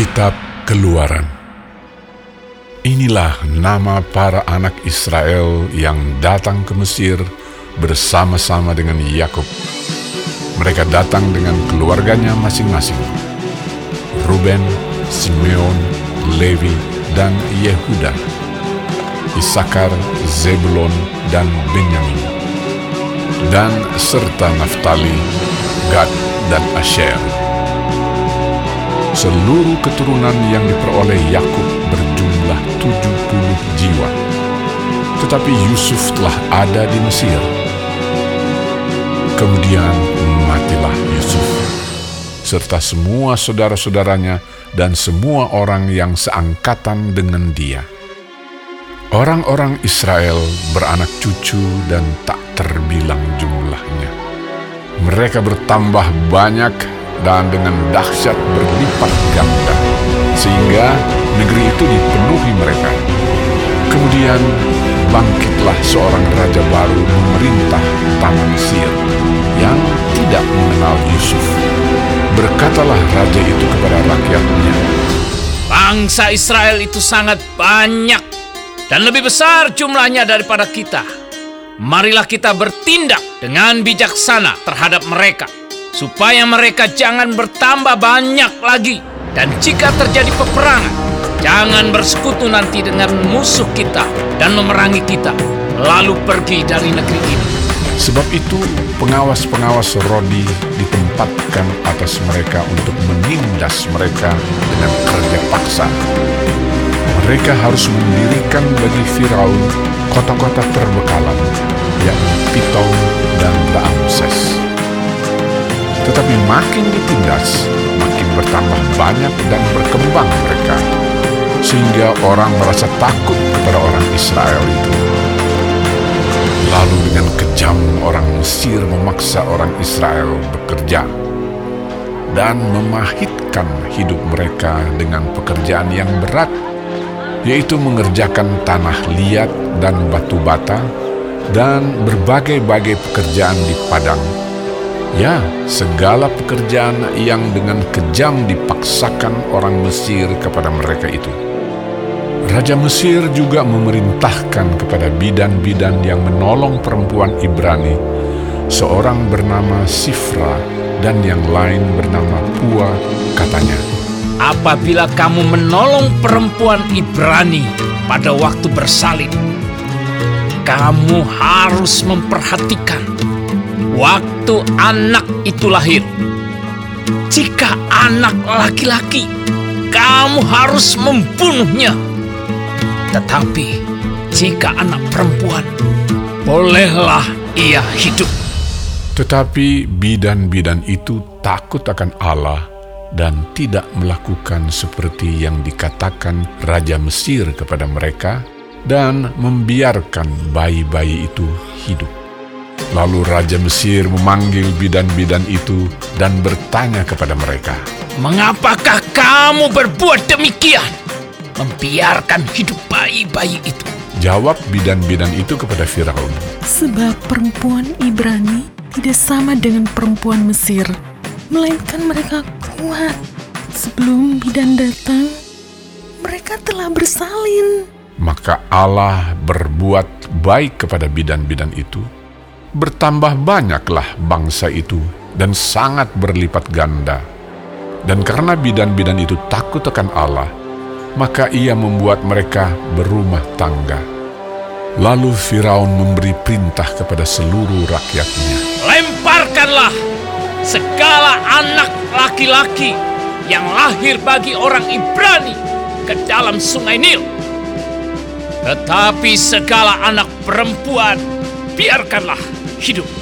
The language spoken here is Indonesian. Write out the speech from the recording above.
Kitab Keluaran Inilah nama para anak Israel yang datang ke Mesir bersama-sama dengan Yakub. Mereka datang dengan keluarganya masing-masing. Ruben, Simeon, Levi, dan Yehuda. Isakar, Zebulon, dan Benyamin. Dan serta Naftali, Gad, dan Asher. Seluruh keturunan yang diperoleh Yakub berjumlah 70 jiwa. Tetapi Yusuf telah ada di Mesir. Kemudian matilah Yusuf, serta semua saudara-saudaranya dan semua orang yang seangkatan dengan dia. Orang-orang Israel beranak cucu dan tak terbilang jumlahnya. Mereka bertambah banyak dan dengan dahsyat berlipat ganda, sehingga negeri itu dipenuhi mereka. Kemudian bangkitlah seorang raja baru memerintah tanah Mesir yang tidak mengenal Yusuf. Berkatalah raja itu kepada rakyatnya, Bangsa Israel itu sangat banyak dan lebih besar jumlahnya daripada kita. Marilah kita bertindak dengan bijaksana terhadap mereka, supaya mereka jangan bertambah banyak lagi. Dan jika terjadi peperangan, jangan bersekutu nanti dengan musuh kita dan memerangi kita, lalu pergi dari negeri ini. Sebab itu pengawas-pengawas Rodi ditempatkan atas mereka untuk menindas mereka dengan kerja paksa. Mereka harus mendirikan bagi Firaun kota-kota terbekalan, yakni Pitom dan Raamses. Tetapi makin ditindas, makin bertambah banyak dan berkembang mereka, sehingga orang merasa takut kepada orang Israel itu. Lalu dengan kejam orang Mesir memaksa orang Israel bekerja dan memahitkan hidup mereka dengan pekerjaan yang berat, yaitu mengerjakan tanah liat dan batu bata dan berbagai-bagai pekerjaan di padang. Ya, segala pekerjaan yang dengan kejam dipaksakan orang Mesir kepada mereka itu. Raja Mesir juga memerintahkan kepada bidan-bidan yang menolong perempuan Ibrani, seorang bernama Sifra dan yang lain bernama Pua, katanya, Apabila kamu menolong perempuan Ibrani pada waktu bersalin, kamu harus memperhatikan waktu anak itu lahir. Jika anak laki-laki, kamu harus membunuhnya. Tetapi jika anak perempuan, bolehlah ia hidup. Tetapi bidan-bidan itu takut akan Allah dan tidak melakukan seperti yang dikatakan Raja Mesir kepada mereka dan membiarkan bayi-bayi itu hidup. Lalu Raja Mesir memanggil bidan-bidan itu dan bertanya kepada mereka, Mengapakah kamu berbuat demikian? Membiarkan hidup bayi-bayi itu. Jawab bidan-bidan itu kepada Firaun, Sebab perempuan Ibrani tidak sama dengan perempuan Mesir, melainkan mereka kuat. Sebelum bidan datang, mereka telah bersalin. Maka Allah berbuat baik kepada bidan-bidan itu. Bertambah banyaklah bangsa itu dan sangat berlipat ganda. Dan karena bidan-bidan itu takut akan Allah, maka ia membuat mereka berumah tangga. Lalu Firaun memberi perintah kepada seluruh rakyatnya. Lemparkanlah segala anak laki-laki yang lahir bagi orang Ibrani ke dalam sungai Nil. Tetapi segala anak perempuan biarkanlah hidup.